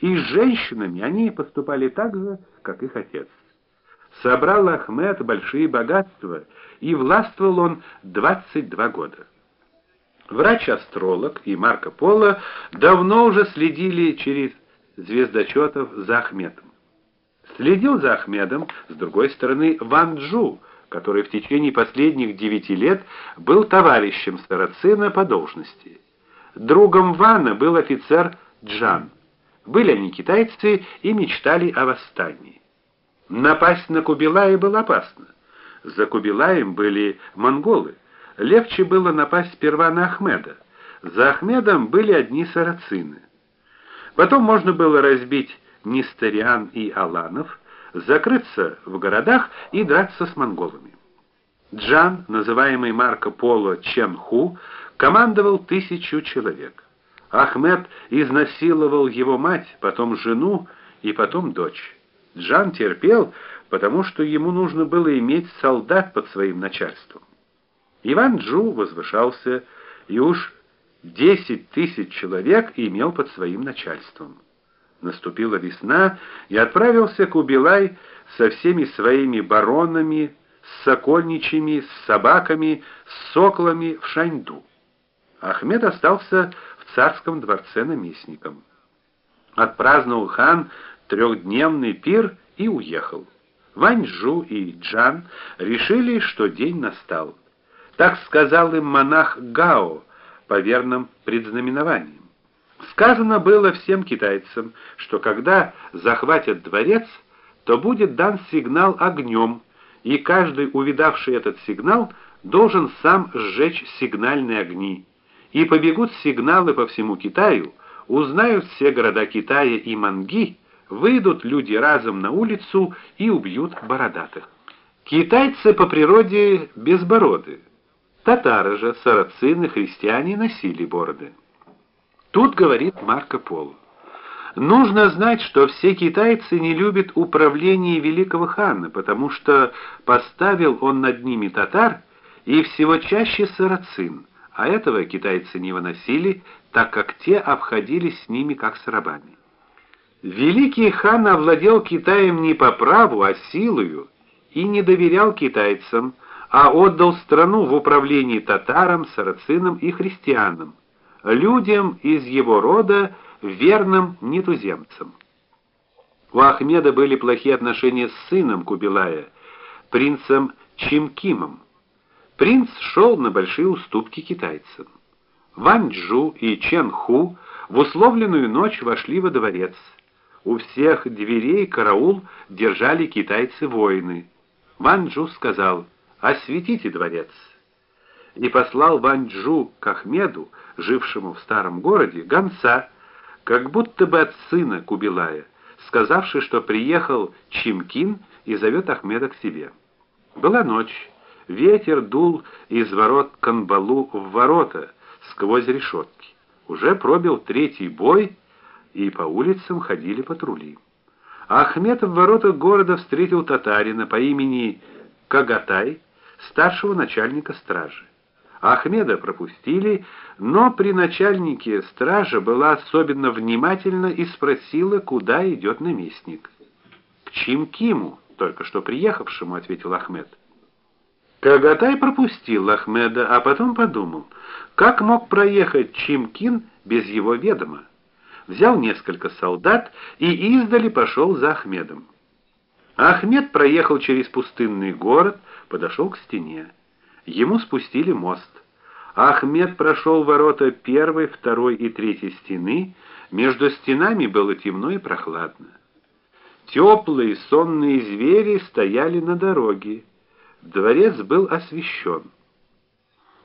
и с женщинами они поступали так же, как их отец. Собрал Ахмед большие богатства, и властвовал он 22 года. Врач-астролог и Марко Поло давно уже следили через звездочетов за Ахмедом. Следил за Ахмедом с другой стороны Ван Джу, который в течение последних девяти лет был товарищем Сарацина по должности. Другом Вана был офицер Джан. Были они китайцы и мечтали о восстании. Напасть на Кубилая было опасно. За Кубилаем были монголы. Легче было напасть сперва на Ахмеда. За Ахмедом были одни сарацины. Потом можно было разбить Нестариан и Аланов, закрыться в городах и драться с монголами. Джан, называемый Марко Поло Ченху, командовал тысячу человек. Ахмед изнасиловал его мать, потом жену и потом дочь. Джан терпел, потому что ему нужно было иметь солдат под своим начальством. Иван Джу возвышался и уж десять тысяч человек имел под своим начальством. Наступила весна, и отправился Кубилай со всеми своими баронами, с сокольничьими, с собаками, с соклами в Шаньду. Ахмед остался царском дворце наместником. Отпраздновал хан трехдневный пир и уехал. Ваньжу и Джан решили, что день настал. Так сказал им монах Гао по верным предзнаменованиям. Сказано было всем китайцам, что когда захватят дворец, то будет дан сигнал огнем, и каждый, увидавший этот сигнал, должен сам сжечь сигнальные огни. И побегут сигналы по всему Китаю, узнают все города Китая и Манги, выйдут люди разом на улицу и убьют бородатых. Китайцы по природе безбороды. Татары же, сарацины, христиане носили бороды. Тут говорит Марко Поло. Нужно знать, что все китайцы не любят управление великого хана, потому что поставил он над ними татар и всего чаще сарацин, а этого китайцы не выносили, так как те обходились с ними как с рабами. Великий хан овладел Китаем не по праву, а силою и не доверял китайцам, а отдал страну в управление татарам, сарацинам и христианам, людям из его рода, верным нетуземцам. У Ахмеда были плохие отношения с сыном Кубилая, принцем Чимкимом. Принц шел на большие уступки китайцам. Ван Джу и Чен Ху в условленную ночь вошли во дворец. У всех дверей караул держали китайцы-воины. Ван Джу сказал: "Осветите дворец" и послал Ван Джу к Ахмеду, жившему в старом городе, гонца, как будто бы от сына Кубилая, сказавший, что приехал Чимкин и зовет Ахмеда к себе. Была ночь. Ветер дул из ворот Канбалу в ворота сквозь решетки. Уже пробил третий бой, и по улицам ходили патрули. Ахмед в воротах города встретил татарина по имени Кагатай, старшего начальника стражи. Ахмеда пропустили, но при начальнике стража была особенно внимательна и спросила, куда идет наместник. К Чимкиму, только что приехавшему, ответил Ахмед. Кагатай пропустил Ахмеда, а потом подумал, как мог проехать Чимкин без его ведома взял несколько солдат и издали пошел за Ахмедом. Ахмед проехал через пустынный город, подошел к стене. Ему спустили мост. Ахмед прошел ворота первой, второй и третьей стены. Между стенами было темно и прохладно. Теплые сонные звери стояли на дороге. Дворец был освещен.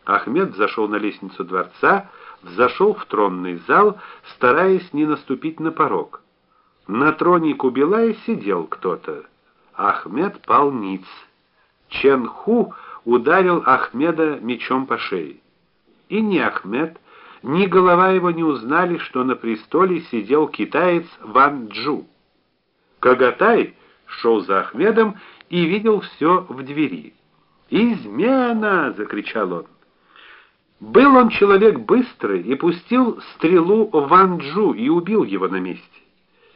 Ахмед зашел на лестницу дворца, взошел в тронный зал, стараясь не наступить на порог. На троне Кубилая сидел кто-то. Ахмед пал ниц. Ченху ударил Ахмеда мечом по шее. И ни Ахмед, ни голова его не узнали, что на престоле сидел китаец Ван Джу. Кагатай шел за Ахмедом и видел все в двери. "Измена!" закричал он. Был он человек быстрый и пустил стрелу в Ван Джу и убил его на месте.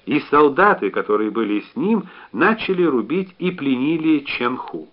и солдаты, которые были с ним, начали рубить и пленили Ченху.